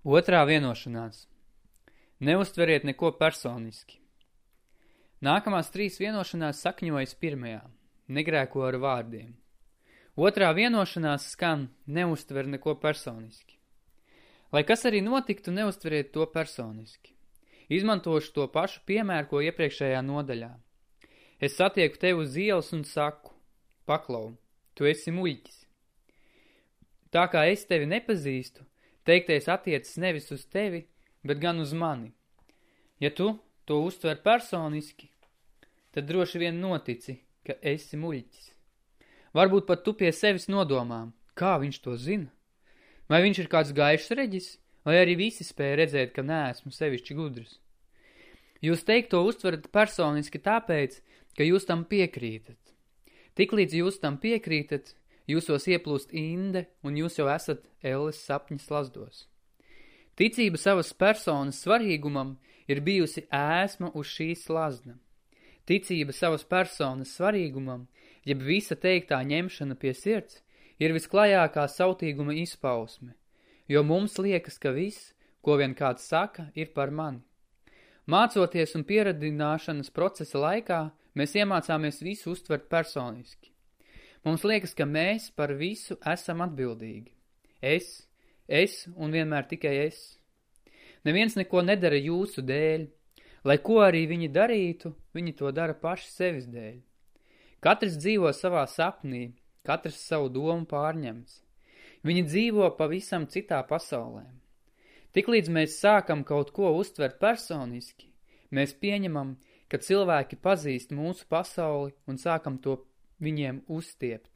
Otrā vienošanās. Neuztveriet neko personiski. Nākamās trīs vienošanās sakņojas pirmajā. Negrēko ar vārdiem. Otrā vienošanās skan neuztver neko personiski. Lai kas arī notiktu, neuztveriet to personiski. Izmantošu to pašu piemēru, ko iepriekšējā nodaļā. Es satieku tevi uz ielas un saku, paklau, tu esi muļķis. Tā kā es tevi nepazīstu, Teiktais attiecas nevis uz tevi, bet gan uz mani. Ja tu to uztver personiski, tad droši vien notici, ka esi muļķis. Varbūt pat tu pie sevis nodomām, kā viņš to zina. Vai viņš ir kāds gaišs reģis, vai arī visi spēja redzēt, ka neesmu sevišķi gudrs. Jūs teikto uztverat personiski tāpēc, ka jūs tam piekrītat. Tiklīdz jūs tam piekrītat, Jūsos ieplūst inde, un jūs jau esat Elles sapņas lazdos. Ticība savas personas svarīgumam ir bijusi ēsma uz šīs lazda. Ticība savas personas svarīgumam, jeb visa teiktā ņemšana pie sirds, ir visklajākā sautīguma izpausme, jo mums liekas, ka viss, ko vien kāds saka, ir par mani. Mācoties un pieradināšanas procesa laikā, mēs iemācāmies visu uztvert personiski. Mums liekas, ka mēs par visu esam atbildīgi. Es, es un vienmēr tikai es. Neviens neko nedara jūsu dēļ. Lai ko arī viņi darītu, viņi to dara paši sevis dēļ. Katrs dzīvo savā sapnī, katrs savu domu pārņems. Viņi dzīvo pavisam citā pasaulē. Tiklīdz mēs sākam kaut ko uztvert personiski, mēs pieņemam, ka cilvēki pazīst mūsu pasauli un sākam to viņiem uzstiept.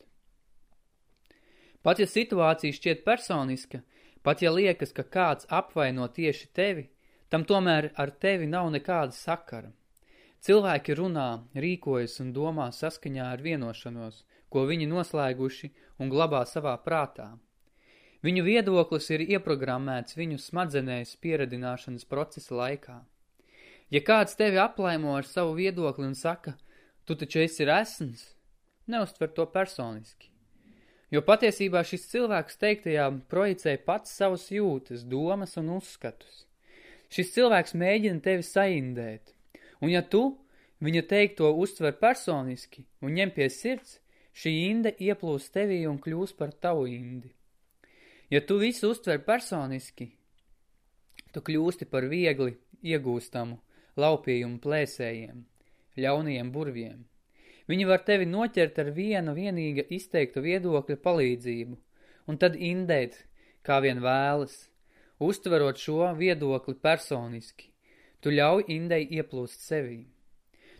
Pat ja situācija šķiet personiska, pat ja liekas, ka kāds apvaino tieši tevi, tam tomēr ar tevi nav nekāda sakara. Cilvēki runā, rīkojas un domā saskaņā ar vienošanos, ko viņi noslēguši un glabā savā prātā. Viņu viedoklis ir ieprogrammēts viņu smadzenēs pieredināšanas procesa laikā. Ja kāds tevi aplaimo ar savu viedokli un saka, tu taču esi resns, neuztver to personiski. Jo patiesībā šis cilvēks teiktajā projicē pats savus jūtas, domas un uzskatus. Šis cilvēks mēģina tevi saindēt, un ja tu viņa teikto uztver personiski un ņem pie sirds, šī inde ieplūst tevī un kļūs par tavu indi. Ja tu visu uztver personiski, tu kļūsti par viegli iegūstamu laupījumu plēsējiem, ļaunajiem burviem. Viņi var tevi noķert ar viena vienīga izteikta viedokļa palīdzību, un tad indēt, kā vien vēlas, uztverot šo viedokli personiski. Tu ļauj indei ieplūst sevī.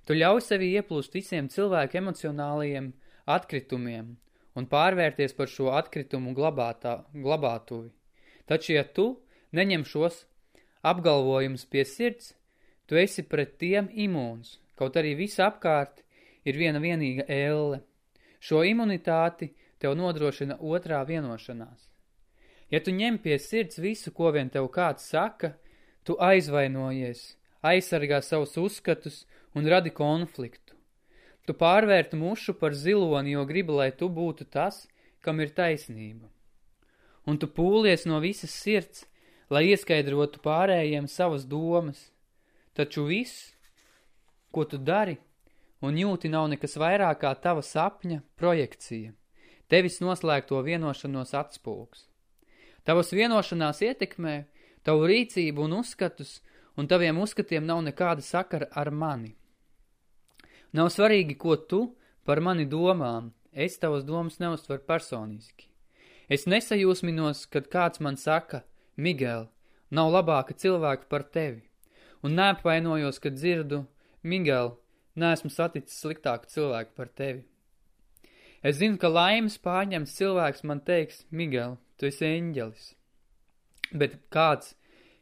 Tu ļauj sevi ieplūst visiem cilvēku emocionālajiem atkritumiem un pārvērties par šo atkritumu glabātā, glabātuvi. Taču, ja tu neņem šos apgalvojumus pie sirds, tu esi pret tiem imūns, kaut arī visa apkārt ir viena vienīga elle. Šo imunitāti tev nodrošina otrā vienošanās. Ja tu ņem pie sirds visu, ko vien tev kāds saka, tu aizvainojies, aizsargā savus uzskatus un radi konfliktu. Tu pārvērti mušu par ziloni, jo gribi, lai tu būtu tas, kam ir taisnība. Un tu pūlies no visas sirds, lai ieskaidrotu pārējiem savas domas, taču viss, ko tu dari, un jūti nav nekas vairāk kā tava sapņa projekcija, tevis noslēgto vienošanos atspūks. Tavas vienošanās ietekmē tavu rīcību un uzskatus, un taviem uzskatiem nav nekāda sakara ar mani. Nav svarīgi, ko tu par mani domām, es tavas domas neuztver personiski. Es nesajūsminos, kad kāds man saka, Miguel, nav labāka cilvēka par tevi, un neapvainojos, kad dzirdu, Miguel, neesmu saticis sliktāku cilvēku par tevi. Es zinu, ka laimes pārņemts cilvēks man teiks, Miguel, tu esi eņģelis. Bet kāds,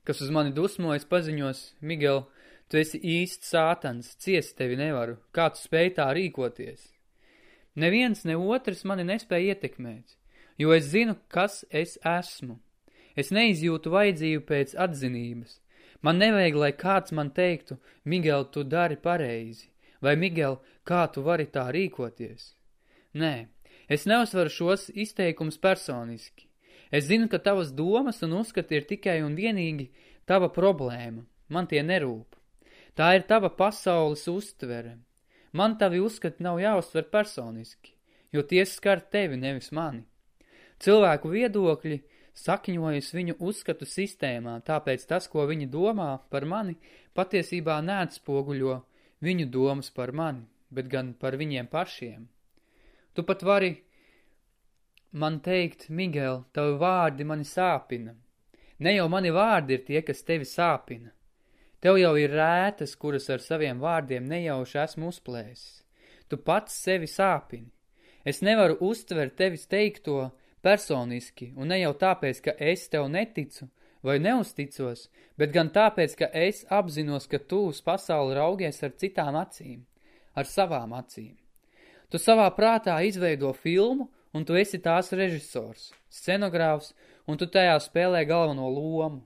kas uz mani dusmojas, paziņos, Miguel, tu esi īsts sātans, ciest tevi nevaru, kā tu spēj tā rīkoties. Neviens, ne otrs mani nespēja ietekmēt, jo es zinu, kas es esmu. Es neizjūtu vajadzību pēc atzinības. Man nevajag, lai kāds man teiktu, Miguel, tu dari pareizi. Vai, Miguel, kā tu vari tā rīkoties? Nē, es neuzsvaru šos izteikumus personiski. Es zinu, ka tavas domas un uzskati ir tikai un vienīgi tava problēma. Man tie nerūp. Tā ir tava pasaules uztvere. Man tavi uzskati nav jāuztver personiski, jo tie skar tevi, nevis mani. Cilvēku viedokļi sakņojas viņu uzskatu sistēmā, tāpēc tas, ko viņi domā par mani, patiesībā neatspoguļo viņu domas par mani, bet gan par viņiem pašiem. Tu pat vari man teikt, Miguel, tavi vārdi mani sāpina. Ne jau mani vārdi ir tie, kas tevi sāpina. Tev jau ir rētas, kuras ar saviem vārdiem nejauši esmu uzplēsis. Tu pats sevi sāpini. Es nevaru uztvert tevis teikto personiski, un ne jau tāpēc, ka es tev neticu vai neusticos, bet gan tāpēc, ka es apzinos, ka tu uz pasauli raugies ar citām acīm, ar savām acīm. Tu savā prātā izveido filmu, un tu esi tās režisors, scenogrāfs, un tu tajā spēlē galveno lomu.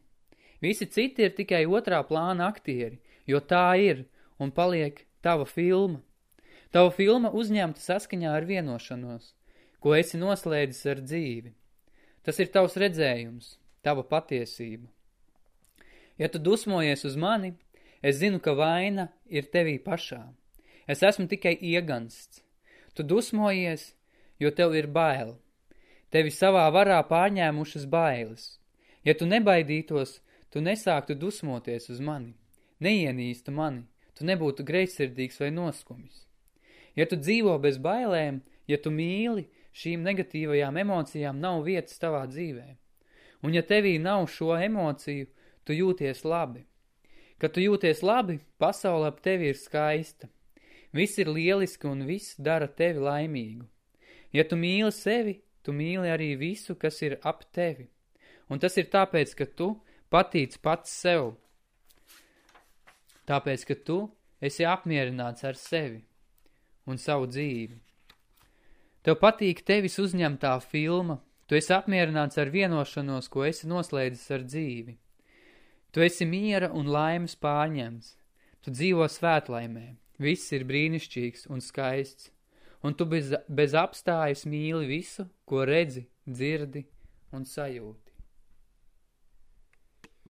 Visi citi ir tikai otrā plāna aktieri, jo tā ir un paliek tava filma. Tava filma uzņemta saskaņā ar vienošanos, ko esi noslēdzis ar dzīvi. Tas ir tavs redzējums, tava patiesība. Ja tu dusmojies uz mani, es zinu, ka vaina ir tevī pašā. Es esmu tikai iegansts. Tu dusmojies, jo tev ir bail. Tevi savā varā pārņēmušas bailes. Ja tu nebaidītos, tu nesāktu dusmoties uz mani, neienīstu mani, tu nebūtu greizsirdīgs vai noskumis. Ja tu dzīvo bez bailēm, ja tu mīli, šīm negatīvajām emocijām nav vietas tavā dzīvē. Un ja tevī nav šo emociju, tu jūties labi. Kad tu jūties labi, pasaule ap tevi ir skaista. Viss ir lieliski un viss dara tevi laimīgu. Ja tu mīli sevi, tu mīli arī visu, kas ir ap tevi. Un tas ir tāpēc, ka tu patīc pats sev. Tāpēc, ka tu esi apmierināts ar sevi un savu dzīvi. Tev patīk tevis uzņemtā filma, tu esi apmierināts ar vienošanos, ko esi noslēdzis ar dzīvi. Tu esi miera un laimes pārņemts, tu dzīvo svētlaimē, viss ir brīnišķīgs un skaists un tu bez, bez apstājas mīli visu, ko redzi, dzirdi un sajūti.